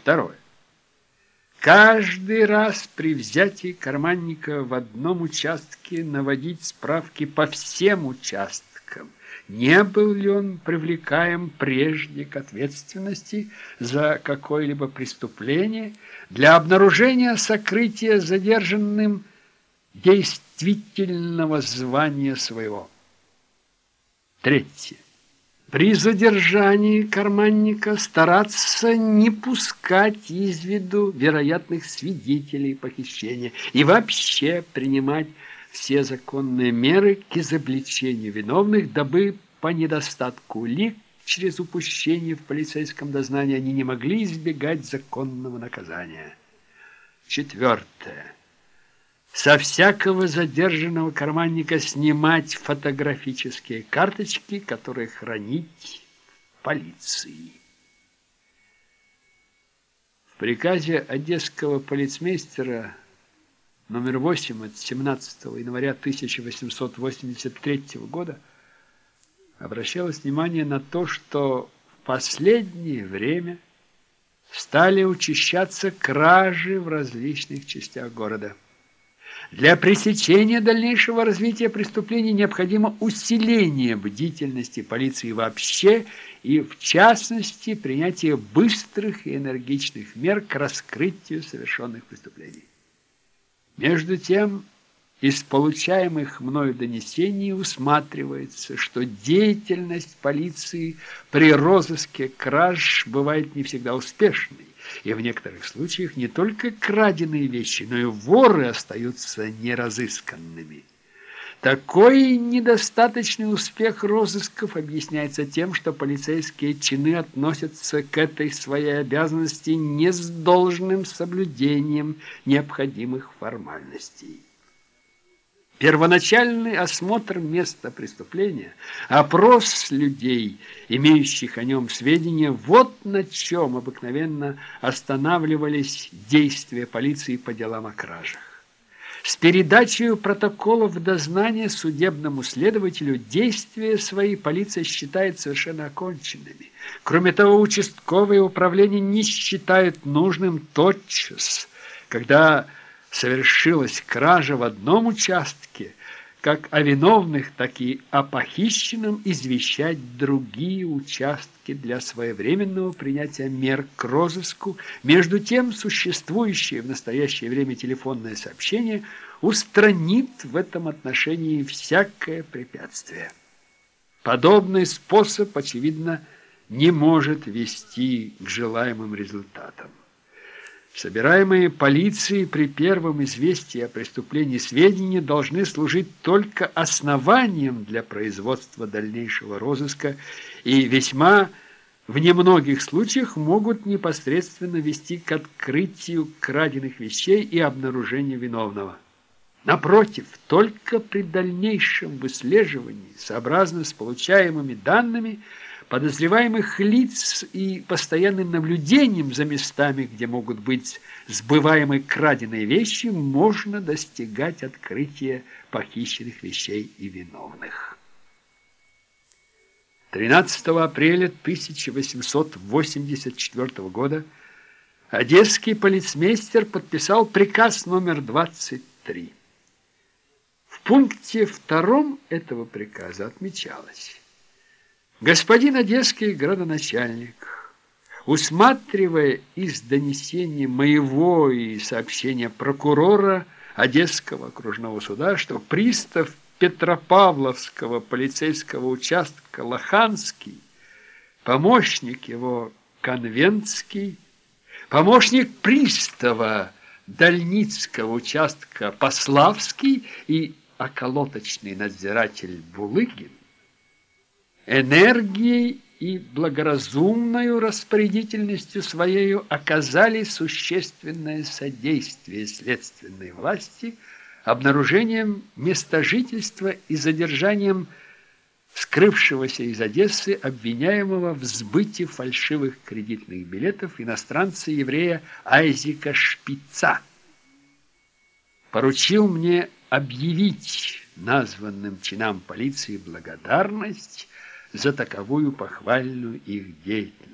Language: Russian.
Второе. Каждый раз при взятии карманника в одном участке наводить справки по всем участкам, не был ли он привлекаем прежде к ответственности за какое-либо преступление для обнаружения сокрытия задержанным действительного звания своего. Третье. При задержании карманника стараться не пускать из виду вероятных свидетелей похищения и вообще принимать все законные меры к изобличению виновных, дабы по недостатку улик через упущение в полицейском дознании они не могли избегать законного наказания. Четвертое со всякого задержанного карманника снимать фотографические карточки, которые хранить в полиции. В приказе одесского полицмейстера номер 8 от 17 января 1883 года обращалось внимание на то, что в последнее время стали учащаться кражи в различных частях города. Для пресечения дальнейшего развития преступлений необходимо усиление бдительности полиции вообще и, в частности, принятие быстрых и энергичных мер к раскрытию совершенных преступлений. Между тем, из получаемых мною донесений усматривается, что деятельность полиции при розыске краж бывает не всегда успешной и в некоторых случаях не только краденые вещи, но и воры остаются неразысканными. Такой недостаточный успех розысков объясняется тем, что полицейские чины относятся к этой своей обязанности не с должным соблюдением необходимых формальностей. Первоначальный осмотр места преступления, опрос людей, имеющих о нем сведения, вот на чем обыкновенно останавливались действия полиции по делам о кражах. С передачей протоколов дознания судебному следователю действия свои полиция считает совершенно оконченными. Кроме того, участковые управления не считают нужным тотчас, когда совершилась кража в одном участке, как о виновных, так и о похищенном извещать другие участки для своевременного принятия мер к розыску. Между тем, существующее в настоящее время телефонное сообщение устранит в этом отношении всякое препятствие. Подобный способ, очевидно, не может вести к желаемым результатам. Собираемые полицией при первом известии о преступлении сведения должны служить только основанием для производства дальнейшего розыска и весьма в немногих случаях могут непосредственно вести к открытию краденных вещей и обнаружению виновного. Напротив, только при дальнейшем выслеживании, сообразно с получаемыми данными, подозреваемых лиц и постоянным наблюдением за местами, где могут быть сбываемы краденые вещи, можно достигать открытия похищенных вещей и виновных. 13 апреля 1884 года одесский полицмейстер подписал приказ номер 23. В пункте втором этого приказа отмечалось Господин одесский градоначальник, усматривая из донесения моего и сообщения прокурора Одесского окружного суда, что пристав Петропавловского полицейского участка Лоханский, помощник его Конвентский, помощник пристава Дальницкого участка Пославский и околоточный надзиратель Булыгин энергией и благоразумной распорядительностью своей оказали существенное содействие следственной власти обнаружением места жительства и задержанием скрывшегося из Одессы обвиняемого в сбытии фальшивых кредитных билетов иностранца-еврея Айзека Шпица. Поручил мне объявить названным чинам полиции благодарность за таковую похвальную их деятельность.